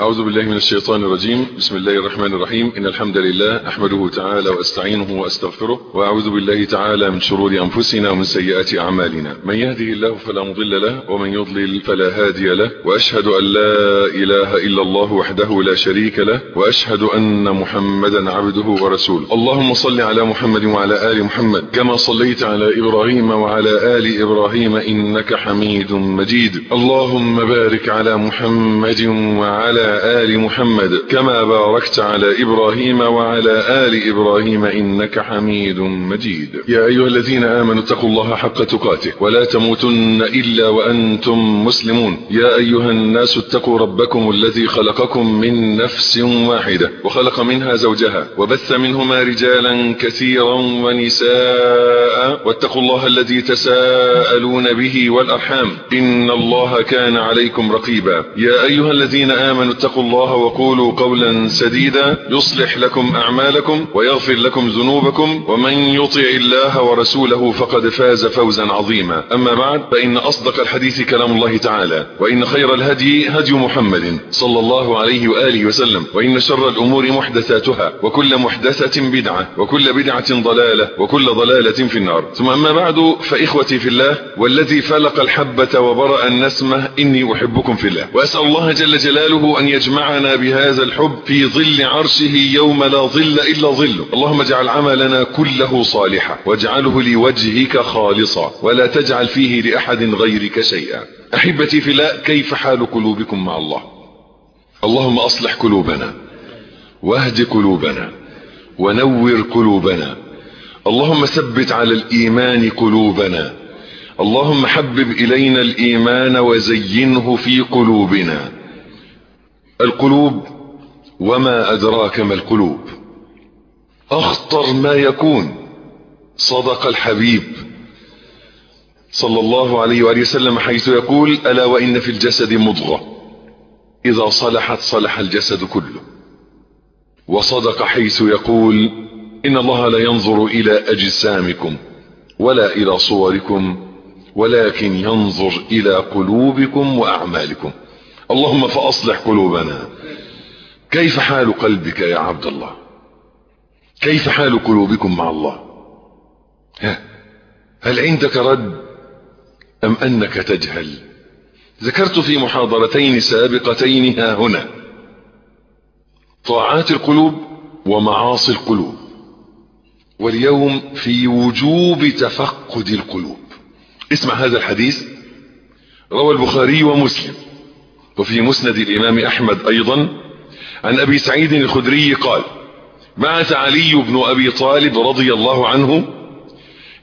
أعوذ بالله من الشيطان الرجيم. بسم الله الرحمن الرحيم. إن الحمد لله أحمده تعالى وأستعينه وأستغفره وأعوذ بالله تعالى من شرور أنفسنا ومن سيئات أعمالنا. من يهده الله فلا مضل له ومن يضلل فلا هادي له. وأشهد أن لا إله إلا الله وحده لا شريك له. وأشهد أن محمدا عبده ورسوله. اللهم صل على محمد وعلى آل محمد كما صليت على إبراهيم وعلى آل إبراهيم إنك حميد مجيد. اللهم بارك على محمد وعلى آل محمد كما باركت على إبراهيم وعلى آل إبراهيم إنك حميد مجيد. يا أيها الذين آمنوا اتقوا الله حق تقاته ولا تموتن إلا وأنتم مسلمون. يا أيها الناس اتقوا ربكم الذي خلقكم من نفس واحدة وخلق منها زوجها وبث منهما رجالا كثيرا ونساء واتقوا الله الذي تساءلون به والأرحام إن الله كان عليكم رقيبا. يا أيها الذين آمنوا اتقوا الله وقولوا قولا سديدا يصلح لكم أعمالكم ويغفر لكم ذنوبكم ومن يطع الله ورسوله فقد فاز فوزا عظيما. أما بعد فإن أصدق الحديث كلام الله تعالى وإن خير الهدي هدي محمد صلى الله عليه وآله وسلم وإن شر الأمور محدثاتها وكل محدثة بدعة وكل بدعة ضلالة وكل ضلالة في النار. ثم أما بعد فإخوتي في الله والذي فلق الحبة وبرأ النسمة إني أحبكم في الله وأسأل الله جل جلاله أن يجمعنا بهذا الحب في ظل عرشه يوم لا ظل إلا ظله. اللهم اجعل عملنا كله صالحا واجعله لوجهك خالصا ولا تجعل فيه لأحد غيرك شيئا. أحبتي الله كيف حال قلوبكم مع الله؟ اللهم أصلح قلوبنا واهد قلوبنا ونور قلوبنا. اللهم ثبت على الإيمان قلوبنا. اللهم حبب إلينا الإيمان وزينه في قلوبنا. القلوب وما أدراك ما القلوب. أخطر ما يكون. صدق الحبيب صلى الله عليه وآله وسلم حيث يقول ألا وإن في الجسد مضغة. إذا صلحت صلح الجسد كله. وصدق حيث يقول إن الله لا ينظر إلى أجسامكم ولا إلى صوركم ولكن ينظر إلى قلوبكم وأعمالكم. اللهم فأصلح قلوبنا. كيف حال قلبك يا عبد الله كيف حال قلوبكم مع الله؟ ها هل عندك رد أم أنك تجهل؟ ذكرت في محاضرتين سابقتين ها هنا. طاعات القلوب ومعاصي القلوب. واليوم في وجوب تفقد القلوب. اسمع هذا الحديث. روى البخاري ومسلم. وفي مسند الإمام أحمد أيضا عن أبي سعيد الخدري قال بعث علي بن أبي طالب رضي الله عنه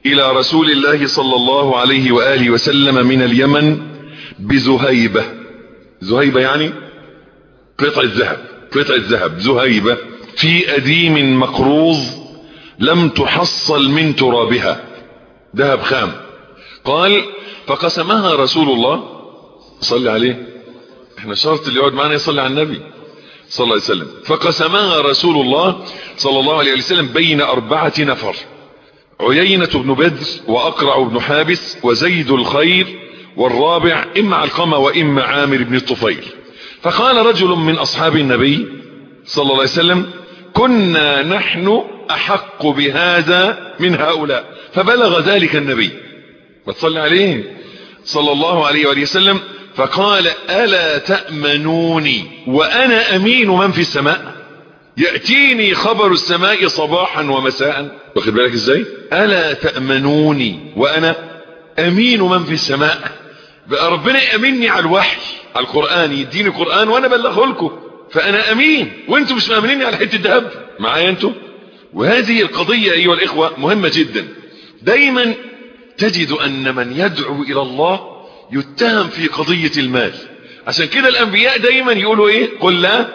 إلى رسول الله صلى الله عليه وآله وسلم من اليمن بزهيبة. زهيبة يعني قطع الذهب قطع الذهب زهيبة في أديم مقروض لم تحصل من ترابها. ذهب خام. قال فقسمها رسول الله صلى عليه إحنا شرط اللي يقعد معنا يصلي على النبي صلى الله عليه وسلم. فقسمها رسول الله صلى الله عليه وسلم بين أربعة نفر. عيينة بن بدر وأقرع بن حابس وزيد الخير والرابع إما علقمة وإما عامر بن الطفيل. فقال رجل من أصحاب النبي صلى الله عليه وسلم كنا نحن أحق بهذا من هؤلاء. فبلغ ذلك النبي. ما تصلي عليه؟ صلى الله عليه وآله وسلم. فقال ألا تأمنوني وأنا أمين من في السماء؟ يأتيني خبر السماء صباحا ومساء. واخد بالك إزاي؟ ألا تأمنوني وأنا أمين من في السماء؟ بقى ربنا يأمني على الوحي على القرآن يديني قرآن وأنا بلغه لكم. فأنا أمين وأنتم مش مأمنيني على حتة ذهب معايا أنتم؟ وهذه القضية أيها الإخوة مهمة جدا. دايما تجد أن من يدعو إلى الله يتهم في قضية المال. عشان كده الأنبياء دايما يقولوا إيه؟ قل لا.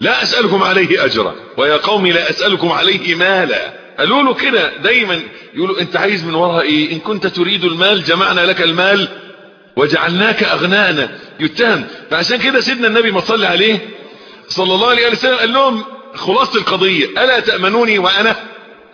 لا أسألكم عليه أجرا. ويا قوم لا أسألكم عليه مالا. قالوا له كده دايما. يقولوا أنت عايز من وراء إيه؟ إن كنت تريد المال جمعنا لك المال وجعلناك أغنانا يتهم. فعشان كده سيدنا النبي ما صلى عليه صلى الله عليه وسلم قال لهم خلاصة القضية. ألا تأمنوني وأنا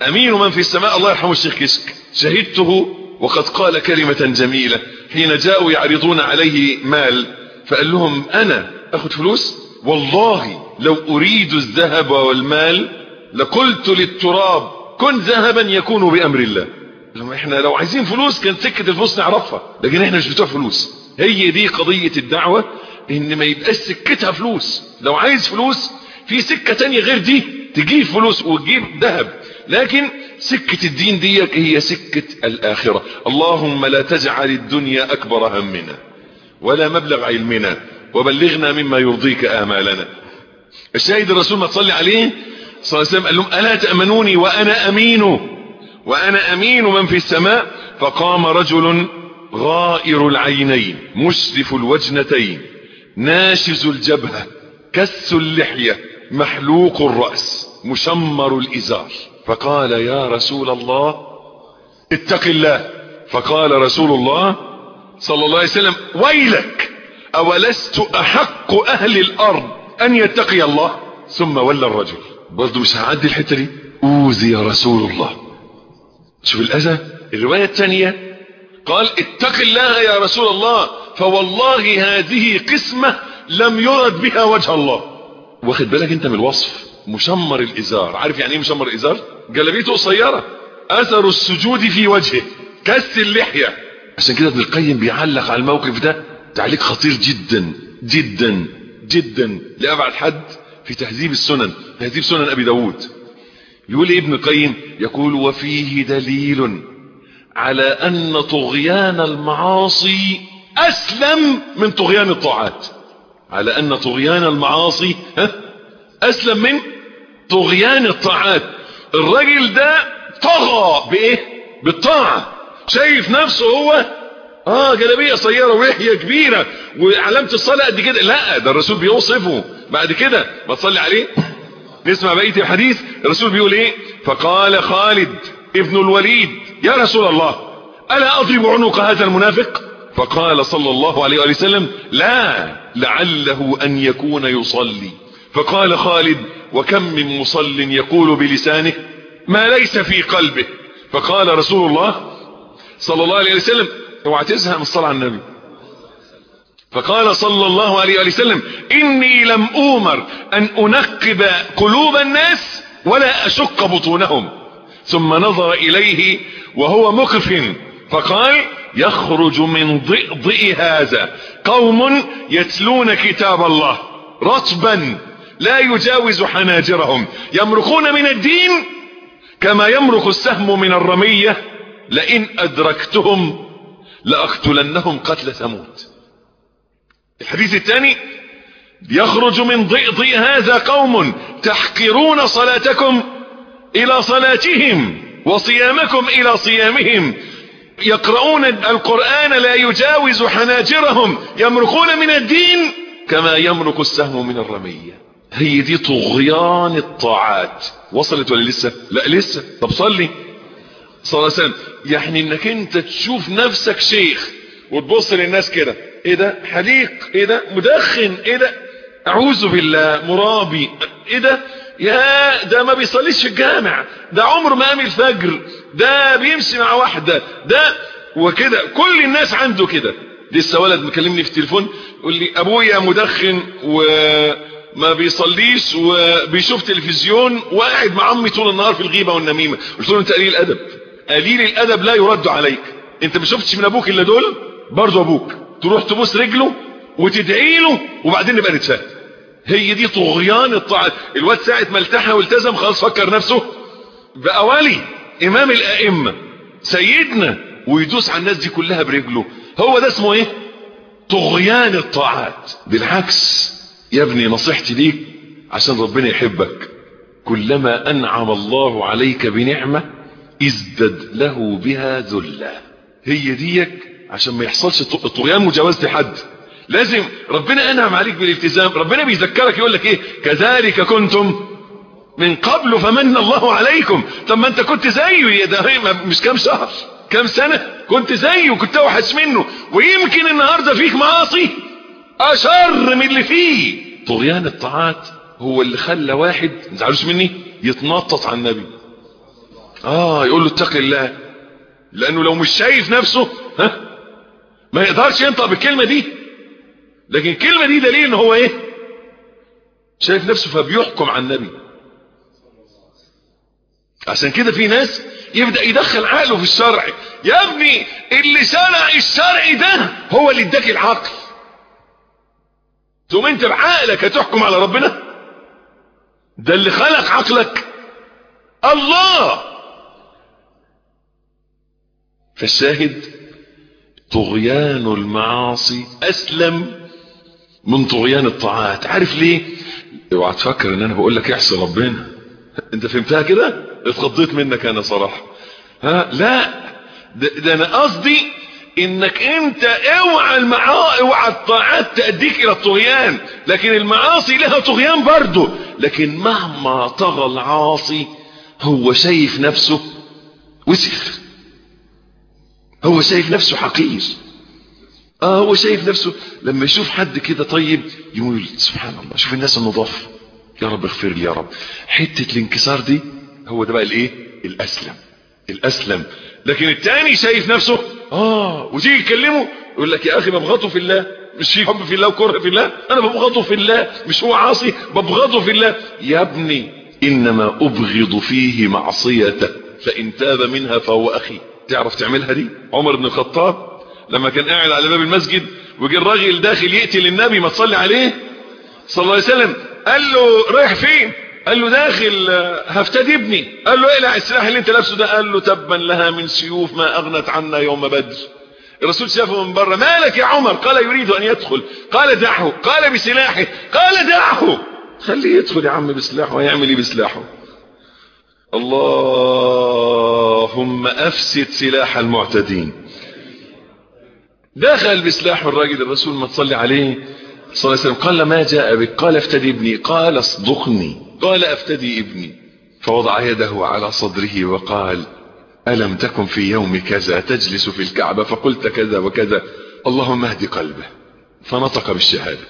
أمين من في السماء؟ الله يرحمه الشيخ كشك شهدته وقد قال كلمة جميلة حين جاءوا يعرضون عليه مال فقال لهم أنا أخذ فلوس؟ والله لو أريد الذهب والمال لقلت للتراب كن ذهبا يكون بأمر الله. لما إحنا لو عايزين فلوس كانت سكة الفلوس نعرفها لكن إحنا مش بتوع فلوس. هي دي قضية الدعوة إن ما يبقاش سكتها فلوس. لو عايز فلوس في سكة تانية غير دي تجيب فلوس وتجيب ذهب. لكن سكة الدين دي هي سكة الآخرة. اللهم لا تجعل الدنيا أكبر همنا ولا مبلغ علمنا وبلغنا مما يرضيك آمالنا. الشاهد الرسول ما تصلي عليه؟ صلى الله عليه وسلم قال لهم ألا تأمنوني وأنا أمين؟ وأنا أمين من في السماء؟ فقام رجل غائر العينين مشرف الوجنتين ناشز الجبهة كس اللحية محلوق الرأس مشمر الإزار. فقال يا رسول الله اتق الله. فقال رسول الله صلى الله عليه وسلم ويلك أولست أحق أهل الأرض أن يتقي الله؟ ثم ولى الرجل. برضه مش هعدي الحتة دي. أوذي رسول الله. شوف الأذى. الرواية الثانية قال اتق الله يا رسول الله فوالله هذه قسمة لم يرد بها وجه الله. واخد بالك انت من الوصف؟ مشمر الإزار. عارف يعني إيه مشمر الإزار؟ جلبيته قصيرة أثر السجود في وجهه كس اللحية. عشان كده ابن القيم بيعلق على الموقف ده تعليق خطير جدا جدا جدا. لأبعد حد في تهذيب السنن تهذيب سنن أبي داود. يقول ابن القيم؟ يقول وفيه دليل على أن طغيان المعاصي أسلم من طغيان الطاعات. على أن طغيان المعاصي أسلم من طغيان الطاعات. الراجل ده طغى بإيه؟ بالطاعة. شايف نفسه هو آه جلابية قصيره ولحيه كبيرة وعلامة الصلاة قد كده. لا ده الرسول بيوصفه. بعد كده ما تصلي عليه. نسمع بقية الحديث. الرسول بيقول إيه؟ فقال خالد ابن الوليد يا رسول الله ألا أضرب عنق هذا المنافق؟ فقال صلى الله عليه وآله وسلم لا لعله أن يكون يصلي. فقال خالد وكم من مصل يقول بلسانه ما ليس في قلبه. فقال رسول الله صلى الله عليه وسلم اوعى تزهق من الصلاة على النبي. فقال صلى الله عليه وسلم إني لم أومر أن أنقب قلوب الناس ولا أشق بطونهم. ثم نظر إليه وهو مقف. فقال يخرج من ضئضئ هذا قوم يتلون كتاب الله رطبا. لا يجاوز حناجرهم. يمرقون من الدين كما يمرق السهم من الرمية. لئن أدركتهم لأقتلنهم قتل ثمود. الحديث الثاني يخرج من ضئضئ هذا قوم تحقرون صلاتكم إلى صلاتهم وصيامكم إلى صيامهم. يقرؤون القرآن لا يجاوز حناجرهم. يمرقون من الدين كما يمرق السهم من الرمية. هي دي طغيان الطاعات. وصلت ولا لسه؟ لا لسه. طب صلي. صلى الله عليه وسلم. يعني إنك أنت تشوف نفسك شيخ وتبص للناس كده. إيه ده؟ حليق. إيه ده؟ مدخن. إيه ده؟ أعوذ بالله. مرابي. إيه ده؟ يا ده ما بيصليش في الجامع. ده عمره ما قام الفجر. ده بيمشي مع واحدة. ده وكده. كل الناس عنده كده. لسه ولد مكلمني في التليفون. يقول لي أبويا مدخن وما بيصليش وبيشوف تلفزيون وقاعد مع أمي طول النهار في الغيبة والنميمة. قلت له أنت قليل الأدب. قليل الأدب لا يرد عليك. أنت ما شفتش من أبوك إلا دول؟ برضه أبوك. تروح تبوس رجله وتدعي له وبعدين نبقى نتفاهم هي دي طغيان الطاعات الواد ساعة ما التحى والتزم خلاص فكر نفسه. بقى ولي إمام الأئمة سيدنا ويدوس على الناس دي كلها برجله. هو ده اسمه إيه؟ طغيان الطاعات. بالعكس. يا ابني نصيحتي ليك عشان ربنا يحبك. كلما أنعم الله عليك بنعمة ازدد له بها ذله هي ديك عشان ما يحصلش الطغيان مجاوزة حد. لازم ربنا أنعم عليك بالالتزام ربنا بيذكرك يقول لك إيه؟ كذلك كنتم من قبل فمن الله عليكم. طب ما أنت كنت زيه ده مش كام شهر كام سنة؟ كنت زيه كنت أوحش منه. ويمكن النهاردة فيك معاصي أشر من اللي فيه. طغيان الطاعات هو اللي خلى واحد ما مني يتنطط على النبي. آه يقول له اتق الله لأنه لو مش شايف نفسه ها ما يقدرش ينطق بالكلمة دي. لكن الكلمة دي دليل إن هو إيه؟ شايف نفسه فبيحكم على النبي. عشان كده في ناس يبدأ يدخل عقله في الشرع. يا ابني اللي صنع الشرع ده هو اللي اداك العقل. ثم انت بعقلك هتحكم على ربنا؟ ده اللي خلق عقلك. الله! فالشاهد طغيان المعاصي أسلم من طغيان الطاعات. عارف ليه؟ اوعى تفكر ان أنا بقول لك احسن ربنا. انت فهمتها كده؟ اتخضيت منك أنا صراحة ها؟ لا ده, ده أنا قصدي إنك أنت أوعى المعاصي أوعى الطاعات تأديك إلى الطغيان. لكن المعاصي لها طغيان برضه لكن مهما طغى العاصي هو شايف نفسه وسخ. هو شايف نفسه حقير. آه هو شايف نفسه. لما يشوف حد كده طيب يقول سبحان الله شوف الناس النضاف يا رب اغفر لي يا رب. حتة الانكسار دي هو ده بقى الإيه؟ الأسلم. الأسلم. لكن التاني شايف نفسه آه وتيجي تكلمه يقول لك يا أخي ببغضه في الله مش في حب في الله وكره في الله أنا ببغضه في الله مش هو عاصي ببغضه في الله. يا ابني إنما أبغض فيه معصيته فإن تاب منها فهو أخي. تعرف تعملها دي؟ عمر بن الخطاب لما كان قاعد على باب المسجد وجه الراجل داخل يقتل النبي ما تصلي عليه صلى الله عليه وسلم قال له رايح فين؟ قال له داخل هفتدي ابني. قال له اقلع السلاح اللي انت لابسه ده؟ قال له تبا لها من سيوف ما أغنت عنا يوم بدر. الرسول شافه من بره مالك يا عمر؟ قال يريد أن يدخل. قال دعه قال بسلاحه قال دعه. خليه يدخل يا عم بسلاحه ويعمل إيه بسلاحه. اللهم أفسد سلاح المعتدين. دخل بسلاحه الراجل الرسول ما تصلي عليه صلى الله عليه وسلم. قال ما جاء بك؟ قال افتدي ابني. قال اصدقني. قال أفتدي ابني. فوضع يده على صدره وقال ألم تكن في يوم كذا تجلس في الكعبة؟ فقلت كذا وكذا. اللهم اهد قلبه. فنطق بالشهادة.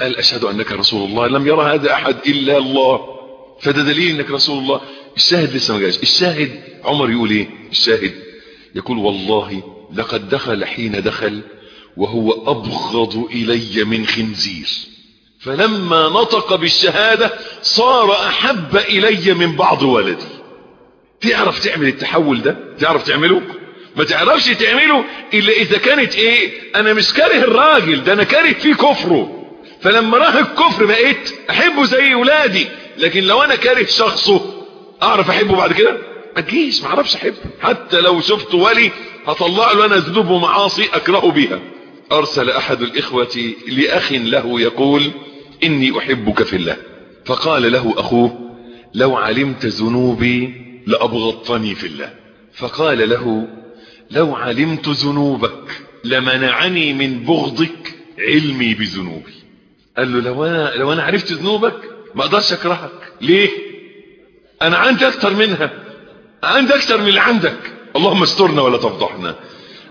قال أشهد أنك رسول الله. لم يرى هذا أحد إلا الله. فده دليل أنك رسول الله. الشاهد لسه ما جاش الشاهد عمر يقول إيه؟ الشاهد يقول والله لقد دخل حين دخل وهو أبغض إلي من خنزير. فلما نطق بالشهادة صار أحب إلي من بعض ولدي تعرف تعمل التحول ده؟ تعرف تعمله؟ ما تعرفش تعمله إلا إذا كانت إيه؟ أنا مش كاره الراجل ده أنا كاره فيه كفره. فلما راه الكفر بقيت أحبه زي ولادي لكن لو أنا كاره شخصه أعرف أحبه بعد كده؟ ما تجيش ما أعرفش أحبه. حتى لو شفت ولي هطلع له أنا ذنوب ومعاصي أكره بها أرسل أحد الإخوة لأخ له يقول إني أحبك في الله. فقال له أخوه لو علمت ذنوبي لأبغضتني في الله. فقال له لو علمت ذنوبك لمنعني من بغضك علمي بذنوبي. قال له لو أنا, لو أنا عرفت ذنوبك ما أقدرش أكرهك. ليه؟ أنا عندي أكتر منها. عندي أكتر من اللي عندك. اللهم استرنا ولا تفضحنا.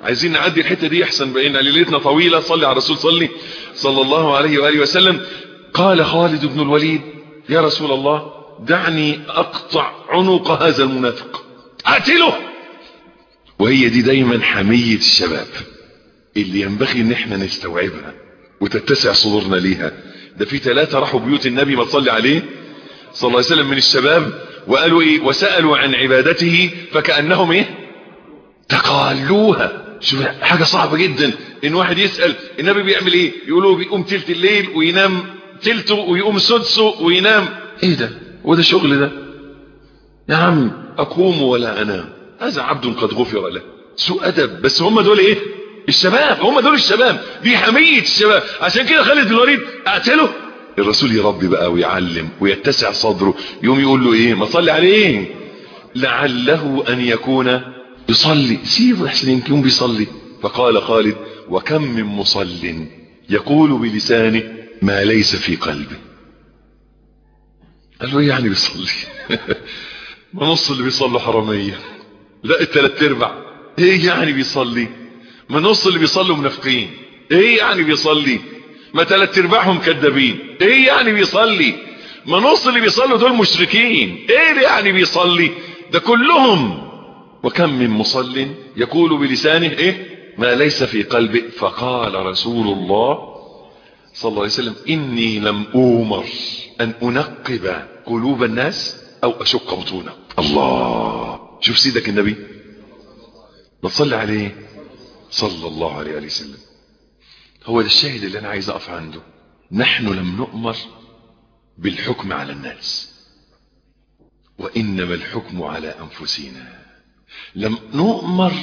عايزين نعدي الحتة دي أحسن بقينا ليلتنا طويلة. صلي على الرسول صلي. صلى الله عليه وآله وسلم. قال خالد بن الوليد يا رسول الله دعني أقطع عنق هذا المنافق. أقتله! وهي دي دايما حمية الشباب. اللي ينبغي إن إحنا نستوعبها وتتسع صدورنا ليها. ده في ثلاثة راحوا بيوت النبي ما تصلي عليه. صلى الله عليه وسلم من الشباب وقالوا إيه؟ وسألوا عن عبادته فكأنهم إيه؟ تقالوها. شوف حاجة صعبة جدا. إن واحد يسأل النبي بيعمل إيه؟ يقولوا بيقوم تلت الليل وينام تلته ويقوم سدسه وينام. إيه ده؟ وده شغل ده؟ يا عم أقوم ولا أنام. هذا عبد قد غفر له. سوء أدب. بس هم دول إيه؟ الشباب. هم دول الشباب. دي حمية الشباب. عشان كده خالد الوليد اقتله الرسول يربي بقى ويعلم ويتسع صدره. يوم يقول له إيه؟ ما صلي عليه. لعله أن يكون يصلي. سيبه احسن يمكن بيصلي. فقال خالد وكم من مصل يقول بلسانه ما ليس في قلبه قال له يعني بيصلي. ما نص اللي بيصلوا حرامية. لا التلات أرباع. إيه يعني بيصلي؟ ما نص اللي بيصلوا منافقين. إيه يعني بيصلي؟ ما تلات أرباعهم كذابين. إيه يعني بيصلي؟ ما نص اللي بيصلوا دول مشركين. إيه يعني بيصلي؟ ده كلهم. وكم من مصل يقول بلسانه إيه؟ ما ليس في قلبه فقال رسول الله صلى الله عليه وسلم إني لم أومر أن أنقب قلوب الناس أو أشق بطونه. الله. شوف سيدك النبي. نصلي عليه صلى الله عليه وسلم. هو ده الشاهد اللي أنا عايز أقف عنده. نحن لم نؤمر بالحكم على الناس. وإنما الحكم على أنفسنا. لم نؤمر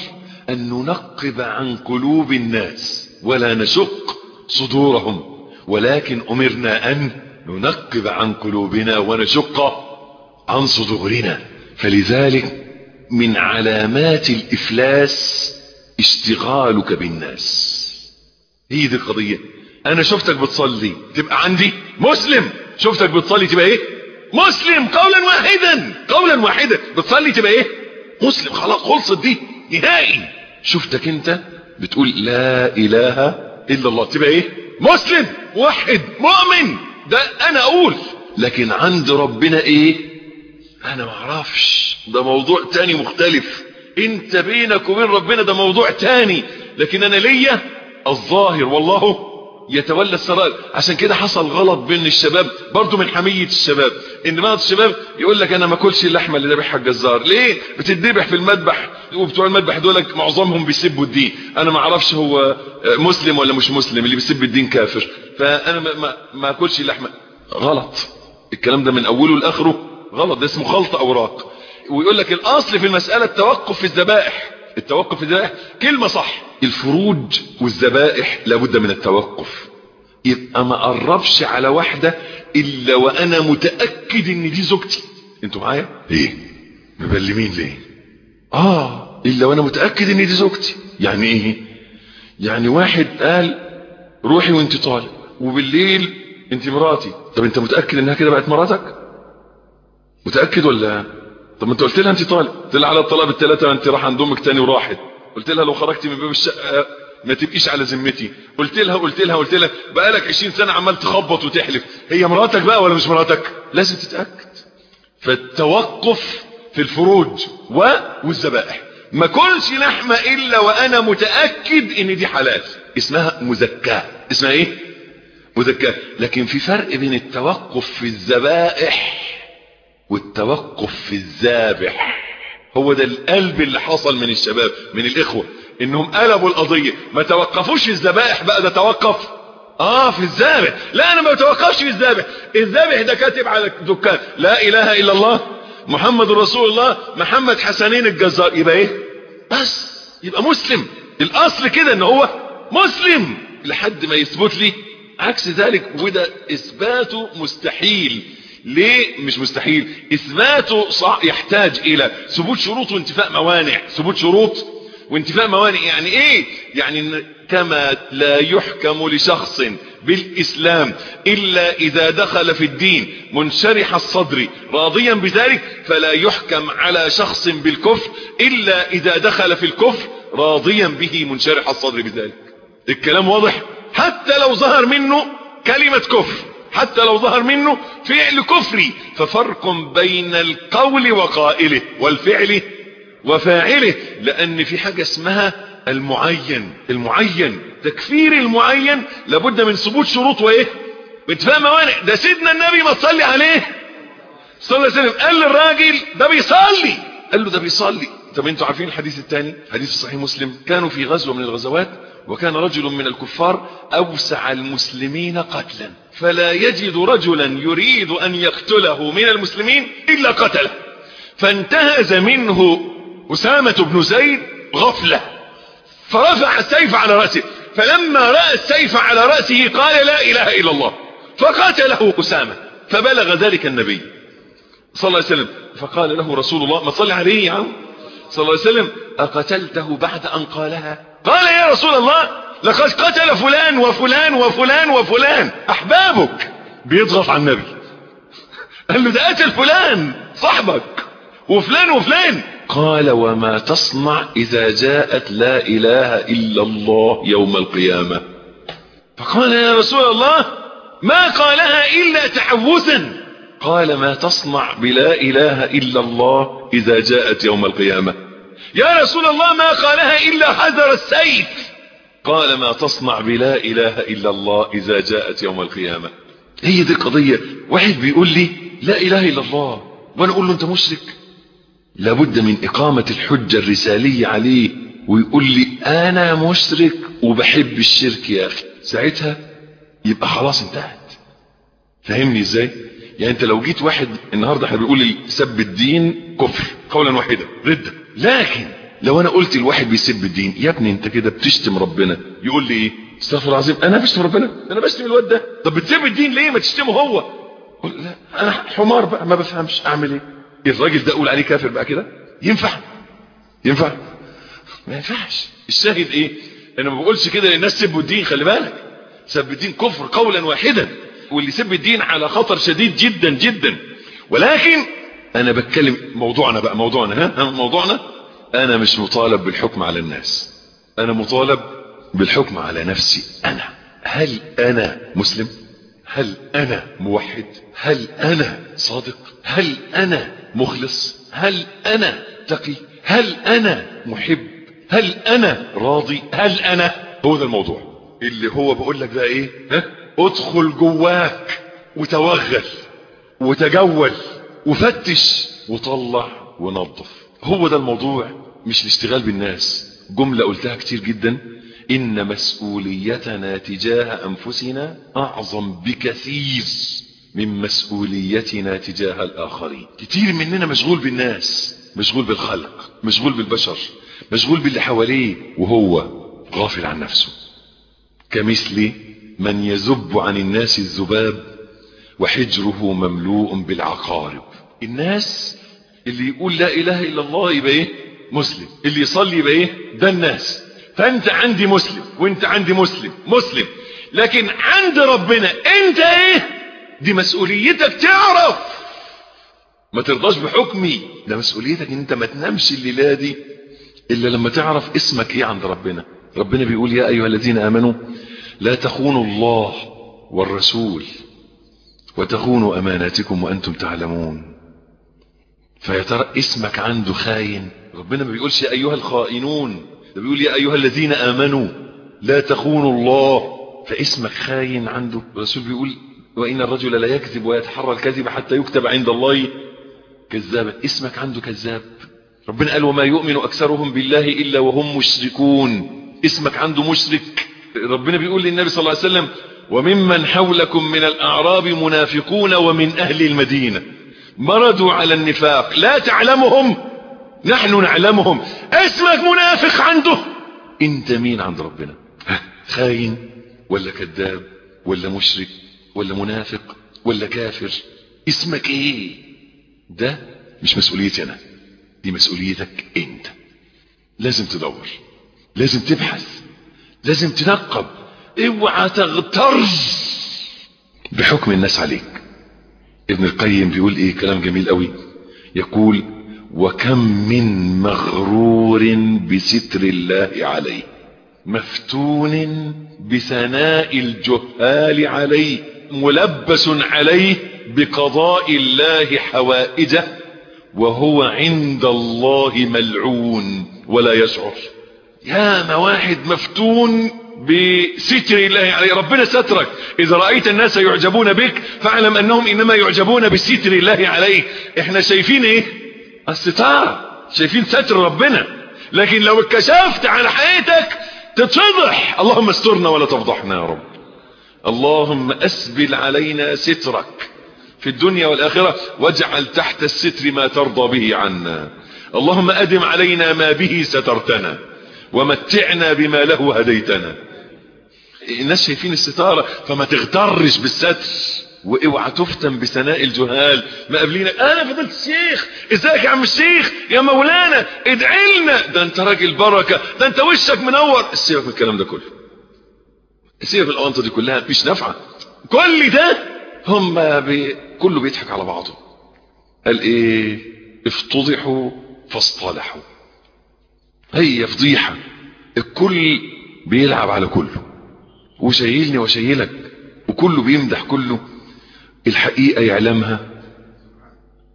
أن ننقب عن قلوب الناس ولا نشق صدورهم. ولكن أمرنا أن ننقب عن قلوبنا ونشق عن صدورنا. فلذلك من علامات الإفلاس اشتغالك بالناس. هي دي القضية. أنا شفتك بتصلي تبقى عندي مسلم. شفتك بتصلي تبقى إيه؟ مسلم قولا واحدا قولا واحدا. بتصلي تبقى إيه؟ مسلم. خلاص خلصت دي. نهائي. شفتك أنت؟ بتقول لا إله إلا الله. تبقى إيه؟ مسلم واحد مؤمن. ده أنا أقول. لكن عند ربنا إيه؟ أنا معرفش ده موضوع تاني مختلف. إنت بينك وبين ربنا ده موضوع تاني. لكن أنا ليا الظاهر والله يتولى السرائر. عشان كده حصل غلط بين الشباب برضو من حمية الشباب. إن بعض الشباب يقول لك أنا ما أكلش اللحمة اللي ذبحها الجزار. ليه؟ بتذبح في المذبح وبتوع المذبح دول معظمهم بيسبوا الدين. أنا ما أعرفش هو مسلم ولا مش مسلم اللي بيسب الدين كافر. فأنا ما, ما, ما أكلش اللحمة. غلط. الكلام ده من أوله لآخره. غلط. ده اسمه خلط أوراق. ويقول لك الأصل في المسألة التوقف في الذبائح. التوقف في الذبائح كلمة صح. الفروج والذبائح لابد من التوقف. يبقى ما قربش على واحدة إلا وأنا متأكد إن دي زوجتي. أنتوا معايا؟ إيه؟ مبلمين ليه؟ آه إلا وأنا متأكد إن دي زوجتي. يعني إيه؟ يعني واحد قال روحي وأنت طالق وبالليل أنت مراتي. طب أنت متأكد إنها كده بقت مراتك؟ متأكد ولا؟ طب ما انت قلت لها انت طالق قلت لها على الطلاق بالثلاثه انت راح عند أمك تاني وراحت. قلت لها لو خرجتي من باب الشقة ما تبقيش على ذمتي. قلت لها قلت لها قلت لها بقالك 20 سنة عمال تخبط وتحلف. هي مراتك بقى ولا مش مراتك؟ لازم تتأكد. فالتوقف في الفروج و والذبائح. ما كلش لحمه إلا وأنا متأكد إن دي حلال. اسمها مزكاة. اسمها إيه؟ مزكاة. لكن في فرق بين التوقف في الذبائح والتوقف في الذابح. هو ده القلب اللي حصل من الشباب من الإخوة إنهم قلبوا القضية. ما توقفوش الذبائح بقى ده توقف. آه في الذابح. لا أنا ما بتوقفش في الذابح. الذابح ده كاتب على دكان لا إله إلا الله محمد رسول الله محمد حسنين الجزار. يبقى إيه؟ بس يبقى مسلم. الأصل كده إن هو مسلم. لحد ما يثبت لي عكس ذلك وده اثباته مستحيل. ليه؟ مش مستحيل. اثباته صح يحتاج إلى ثبوت شروط وانتفاء موانع. ثبوت شروط وانتفاء موانع يعني إيه؟ يعني كما لا يحكم لشخص بالإسلام إلا إذا دخل في الدين منشرح الصدر راضيا بذلك فلا يحكم على شخص بالكفر إلا إذا دخل في الكفر راضيا به منشرح الصدر بذلك. الكلام واضح؟ حتى لو ظهر منه كلمة كفر. حتى لو ظهر منه فعل كفري ففرق بين القول وقائله والفعل وفاعله لأن في حاجة اسمها المعين. المعين تكفير المعين لابد من ثبوت شروط وإيه؟ باتفاق موانع. ده سيدنا النبي ما تصلي عليه. صلى الله عليه وسلم قال للراجل ده بيصلي. قال له ده بيصلي. طب أنتوا عارفين الحديث الثاني؟ حديث صحيح مسلم. كانوا في غزوة من الغزوات وكان رجل من الكفار أوسع المسلمين قتلا. فلا يجد رجلا يريد أن يقتله من المسلمين إلا قتله. فانتهز منه أسامة بن زيد غفلة. فرفع السيف على رأسه. فلما رأى السيف على رأسه قال لا إله إلا الله. فقتله أسامة. فبلغ ذلك النبي صلى الله عليه وسلم. فقال له رسول الله ما صلي عليه يا عم؟ صلى الله عليه وسلم أقتلته بعد أن قالها؟ قال يا رسول الله لقد قتل فلان وفلان وفلان وفلان أحبابك. بيضغط على النبي. قال له ده قتل فلان صاحبك وفلان وفلان. قال وما تصنع إذا جاءت لا إله إلا الله يوم القيامة. فقال يا رسول الله ما قالها إلا تحوثا. قال ما تصنع بلا إله إلا الله إذا جاءت يوم القيامة. يا رسول الله ما قالها إلا حذر السيف. قال ما تصنع بلا إله إلا الله إذا جاءت يوم القيامة. هي دي القضية. واحد بيقول لي لا إله إلا الله وأنا أقول له أنت مشرك. لابد من إقامة الحجة الرسالية عليه ويقول لي أنا مشرك وبحب الشرك يا أخي. ساعتها يبقى خلاص انتهت. فهمني إزاي؟ يعني انت لو جيت واحد النهاردة إحنا بيقول لي سب الدين كفر قولا واحدا ردة. لكن لو أنا قلت الواحد بيسب الدين يا ابني انت كده بتشتم ربنا. يقول لي إيه؟ استغفر العظيم. أنا بشتم ربنا؟ أنا بشتم الواد ده. طب بتسب الدين ليه؟ ما تشتمه هو. لا أنا حمار بقى ما بفهمش أعمل إيه. الراجل ده أقول عليه كافر بقى كده؟ ينفع؟ ينفع؟ ما ينفعش. الشاهد إيه؟ أنا ما بقولش كده للناس سبوا الدين خلي بالك. سب الدين كفر قولا واحدا. واللي سب الدين على خطر شديد جدا جدا. ولكن أنا بتكلم موضوعنا بقى موضوعنا ها؟ موضوعنا؟ أنا مش مطالب بالحكم على الناس. أنا مطالب بالحكم على نفسي أنا. هل أنا مسلم؟ هل أنا موحد؟ هل أنا صادق؟ هل أنا مخلص؟ هل أنا تقي؟ هل أنا محب؟ هل أنا راضي؟ هل أنا؟ هو ده الموضوع. اللي هو بقول لك ده إيه؟ ها؟ ادخل جواك وتوغل وتجول وفتش وطلع ونظف. هو ده الموضوع مش الاشتغال بالناس. جملة قلتها كتير جدا. إن مسؤوليتنا تجاه أنفسنا أعظم بكثير من مسؤوليتنا تجاه الآخرين. كتير مننا مشغول بالناس مشغول بالخلق مشغول بالبشر مشغول باللي حواليه وهو غافل عن نفسه. كمثل من يذب عن الناس الذباب وحجره مملوء بالعقارب. الناس اللي يقول لا إله إلا الله يبقى إيه؟ مسلم. اللي يصلي يبقى إيه؟ ده الناس. فأنت عندي مسلم وأنت عندي مسلم. مسلم. لكن عند ربنا أنت إيه؟ دي مسؤوليتك تعرف. ما ترضاش بحكمي. ده مسؤوليتك إن أنت ما تنامش الليلة دي إلا لما تعرف اسمك إيه عند ربنا. ربنا بيقول يا أيها الذين آمنوا لا تخونوا الله والرسول وتخونوا أماناتكم وأنتم تعلمون. فيا ترى اسمك عنده خاين ربنا ما بيقولش يا أيها الخائنون ده بيقول يا أيها الذين آمنوا لا تخونوا الله. فاسمك خاين عنده الرسول بيقول وإن الرجل لا يكذب ويتحرى الكذب حتى يكتب عند الله. كذابا اسمك عنده كذاب. ربنا قال وما يؤمن أكثرهم بالله إلا وهم مشركون. اسمك عنده مشرك. ربنا بيقول للنبي صلى الله عليه وسلم وممن حولكم من الأعراب منافقون ومن أهل المدينة. مردوا على النفاق. لا تعلمهم. نحن نعلمهم. اسمك منافق عنده. انت مين عند ربنا؟ خاين ولا كذاب ولا مشرك ولا منافق ولا كافر. اسمك إيه؟ ده مش مسؤوليتي أنا دي مسؤوليتك انت. لازم تدور لازم تبحث. لازم تنقب. اوعى تغتر بحكم الناس عليك. ابن القيم بيقول إيه؟ كلام جميل قوي. يقول وكم من مغرور بستر الله عليه مفتون بثناء الجهال عليه ملبس عليه بقضاء الله حوائجه وهو عند الله ملعون ولا يشعر. يا ما واحد مفتون بستر الله عليه. ربنا سترك. إذا رأيت الناس يعجبون بك فاعلم أنهم إنما يعجبون بستر الله عليه إحنا شايفين إيه؟ الستار. شايفين ستر ربنا. لكن لو اتكشفت على حياتك تتفضح. اللهم استرنا ولا تفضحنا يا رب. اللهم أسبل علينا سترك في الدنيا والآخرة واجعل تحت الستر ما ترضى به عنا. اللهم أدم علينا ما به سترتنا. ومتعنا بما له هديتنا الناس شايفين الستارة فما تغترش بالستر واوعى تفتن بثناء الجهال. ما قبلينك أنا فضلت الشيخ إزيك يا عم الشيخ؟ يا مولانا ادعي لنا. ده أنت راجل بركة. ده أنت وشك منور. سيبك من الكلام ده كله. سيبك من الاونطه دي كلها مش نافعه كل ده هم بي... كله بيضحك على بعضه. قال إيه؟ افتضحوا فاصطلحوا. هي فضيحة. الكل بيلعب على كله. وشايلني وشايلك وكله بيمدح كله. الحقيقة يعلمها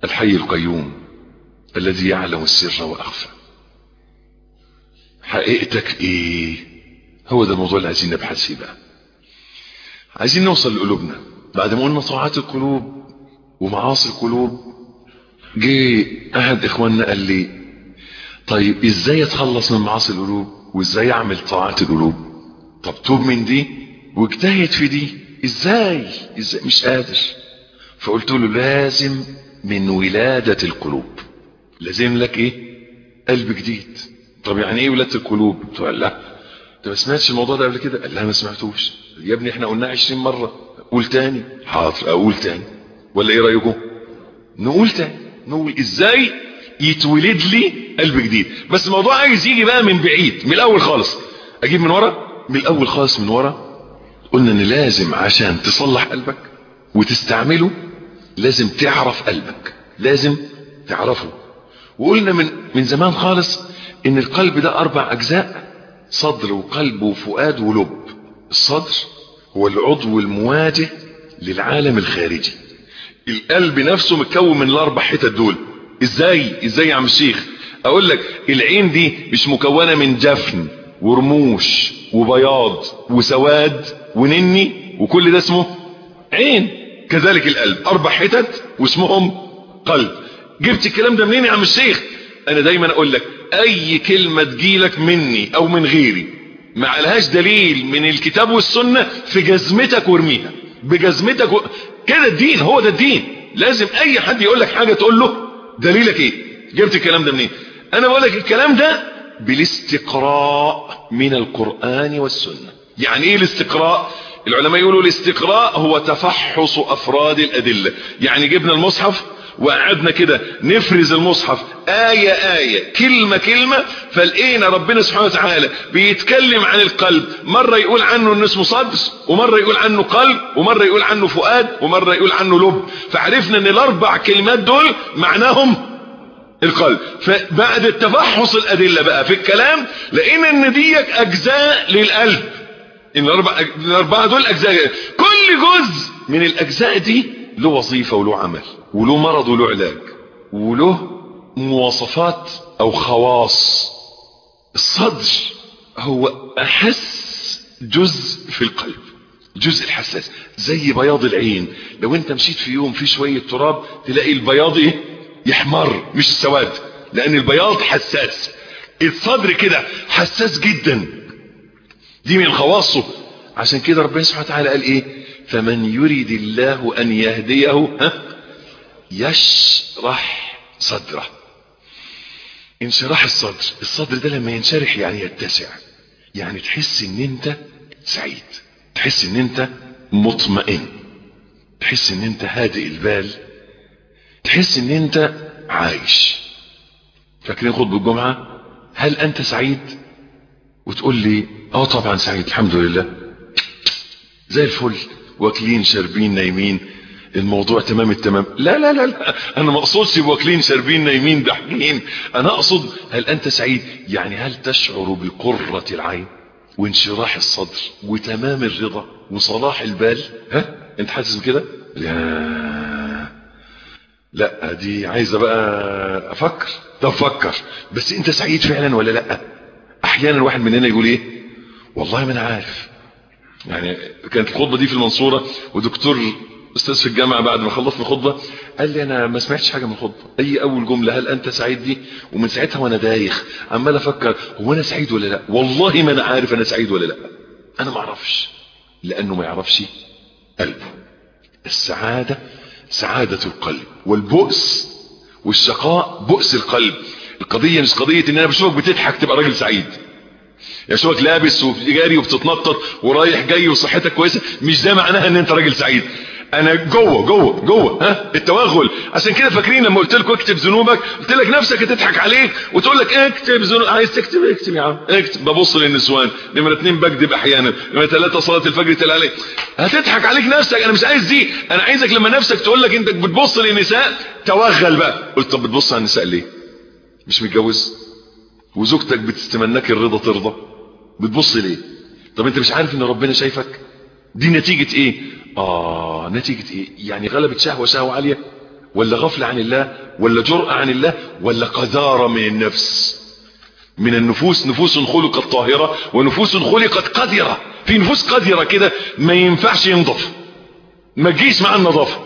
الحي القيوم الذي يعلم السر وأخفى. حقيقتك إيه؟ هو ده الموضوع اللي عايزين نبحث فيه بقى. عايزين نوصل لقلوبنا. بعد ما قلنا طاعات القلوب ومعاصي القلوب جه أحد إخواننا قال لي طيب إزاي أتخلص من معاصي القلوب؟ وإزاي أعمل طاعات القلوب؟ طب توب من دي واجتهد في دي. إزاي؟ إزاي؟ مش قادر. فقلت له لازم من ولادة القلوب. لازم لك إيه؟ قلب جديد. طب يعني إيه ولادة القلوب؟ له لا. انت ما سمعتش الموضوع ده قبل كده؟ قال لا ما سمعتوش. يا ابني إحنا قلناه 20 مرة. قول تاني. حاضر أقول تاني. ولا إيه رأيكم؟ نقول تاني. نقول إزاي؟ يتولد لي قلب جديد. بس الموضوع عايز يجي بقى من بعيد من الأول خالص. أجيب من ورا؟ من الأول خالص من ورا قلنا إن لازم عشان تصلح قلبك وتستعمله لازم تعرف قلبك لازم تعرفه. وقلنا من من زمان خالص إن القلب ده أربع أجزاء صدر وقلب وفؤاد ولب. الصدر هو العضو المواجه للعالم الخارجي. القلب نفسه متكون من الأربع حتت دول. إزاي؟ إزاي يا عم الشيخ؟ أقول لك العين دي مش مكونة من جفن ورموش وبياض وسواد ونني وكل ده اسمه عين. كذلك القلب. أربع حتت واسمهم قلب. جبت الكلام ده منين يا عم الشيخ؟ أنا دايما أقول لك أي كلمة تجيلك مني أو من غيري ما عليهاش دليل من الكتاب والسنة في جزمتك وارميها. بجزمتك و... كده الدين هو ده الدين. لازم أي حد يقول لك حاجة تقول له دليلك إيه؟ جبت الكلام ده منين؟ أنا بقول لك الكلام ده بالاستقراء من القرآن والسنة. يعني إيه الاستقراء؟ العلماء يقولوا الاستقراء هو تفحص أفراد الأدلة. يعني جبنا المصحف وقعدنا كده نفرز المصحف آية آية كلمة كلمة فلقينا ربنا سبحانه وتعالى بيتكلم عن القلب. مرة يقول عنه إنه اسمه صدر ومرة يقول عنه قلب ومرة يقول عنه فؤاد ومرة يقول عنه لب. فعرفنا إن الأربع كلمات دول معناهم القلب. فبعد التفحص الأدلة بقى في الكلام لقينا إن ديك أجزاء للقلب. إن الأربعة دول أجزاء. كل جزء من الأجزاء دي له وظيفة وله عمل وله مرض وله علاج وله مواصفات أو خواص. الصدر هو أحس جزء في القلب جزء الحساس زي بياض العين. لو أنت مشيت في يوم في شوية تراب تلاقي البياض إيه؟ يحمر مش السواد لأن البياض حساس. الصدر كده حساس جدا. دي من خواصه. عشان كده ربنا سبحانه وتعالى قال إيه؟ فمن يريد الله أن يهديه يشرح صدره. انشراح الصدر. الصدر ده لما ينشرح يعني يتسع. يعني تحس إن أنت سعيد. تحس إن أنت مطمئن. تحس إن أنت هادئ البال. تحس إن أنت عايش. فاكرين خطبة الجمعة؟ هل أنت سعيد؟ وتقول لي آه طبعا سعيد الحمد لله. زي الفل. واكلين شاربين نايمين. الموضوع تمام التمام. لا لا لا, لا. أنا ما أقصدش واكلين شاربين نايمين ضاحكين أنا أقصد هل أنت سعيد؟ يعني هل تشعر بقرة العين وانشراح الصدر وتمام الرضا وصلاح البال؟ ها؟ أنت حاسس بكده؟ لا لا دي عايزة بقى أفكر. طب فكر. بس أنت سعيد فعلا ولا لا؟ أحيانا الواحد مننا يقول إيه؟ والله ما أنا عارف. يعني كانت الخطبة دي في المنصورة ودكتور أستاذ في الجامعة بعد ما خلصنا الخطبة قال لي أنا ما سمعتش حاجة من الخطبة. أي أول جملة هل أنت سعيد دي؟ ومن ساعتها وأنا دايخ عمال أفكر هو أنا سعيد ولا لأ؟ والله ما أنا عارف أنا سعيد ولا لأ. أنا ما أعرفش لأنه ما يعرفش قلبه. السعادة سعادة القلب والبؤس والشقاء بؤس القلب. القضية مش قضية إن أنا بشوفك بتضحك تبقى راجل سعيد. يا شوفك لابس وجاري وبتتنطط ورايح جاي وصحتك كويسة مش ده معناها إن أنت راجل سعيد. أنا جوه جوه جوه ها؟ التوغل. عشان كده فاكرين لما قلت لكم اكتب ذنوبك قلت لك نفسك هتضحك عليك وتقول لك اكتب ذنوب. عايز تكتب؟ اكتب يا عم. اكتب. ببص للنسوان. نمرة اتنين بكذب أحيانا. نمرة ثلاثة صلاة الفجر تلا عليك. هتضحك عليك نفسك. أنا مش عايز دي. أنا عايزك لما نفسك تقول لك أنت بتبص للنساء توغل بقى. قلت طب بتبص على النساء ليه؟ مش متجوز؟ وزوجتك بتستمناك الرضا ترضى؟ بتبص ليه؟ طب انت مش عارف ان ربنا شايفك؟ دي نتيجة إيه؟ آه نتيجة إيه؟ يعني غلبت شهوة شهوة عالية؟ ولا غفلة عن الله؟ ولا جرأة عن الله؟ ولا قذارة من النفس؟ من النفوس نفوس خلقت طاهرة ونفوس خلقت قذرة. في نفوس قذرة كده ما ينفعش ينضف ما تجيش مع النظافة.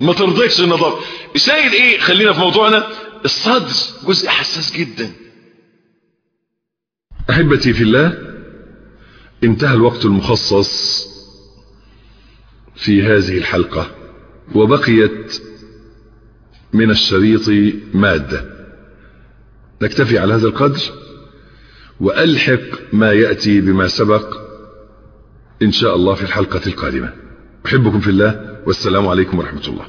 ما ترضيش النظافة. الشاهد إيه؟ خلينا في موضوعنا. الصدر جزء حساس جدا. أحبتي في الله انتهى الوقت المخصص في هذه الحلقة وبقيت من الشريط مادة. نكتفي على هذا القدر وألحق ما يأتي بما سبق إن شاء الله في الحلقة القادمة. أحبكم في الله والسلام عليكم ورحمة الله.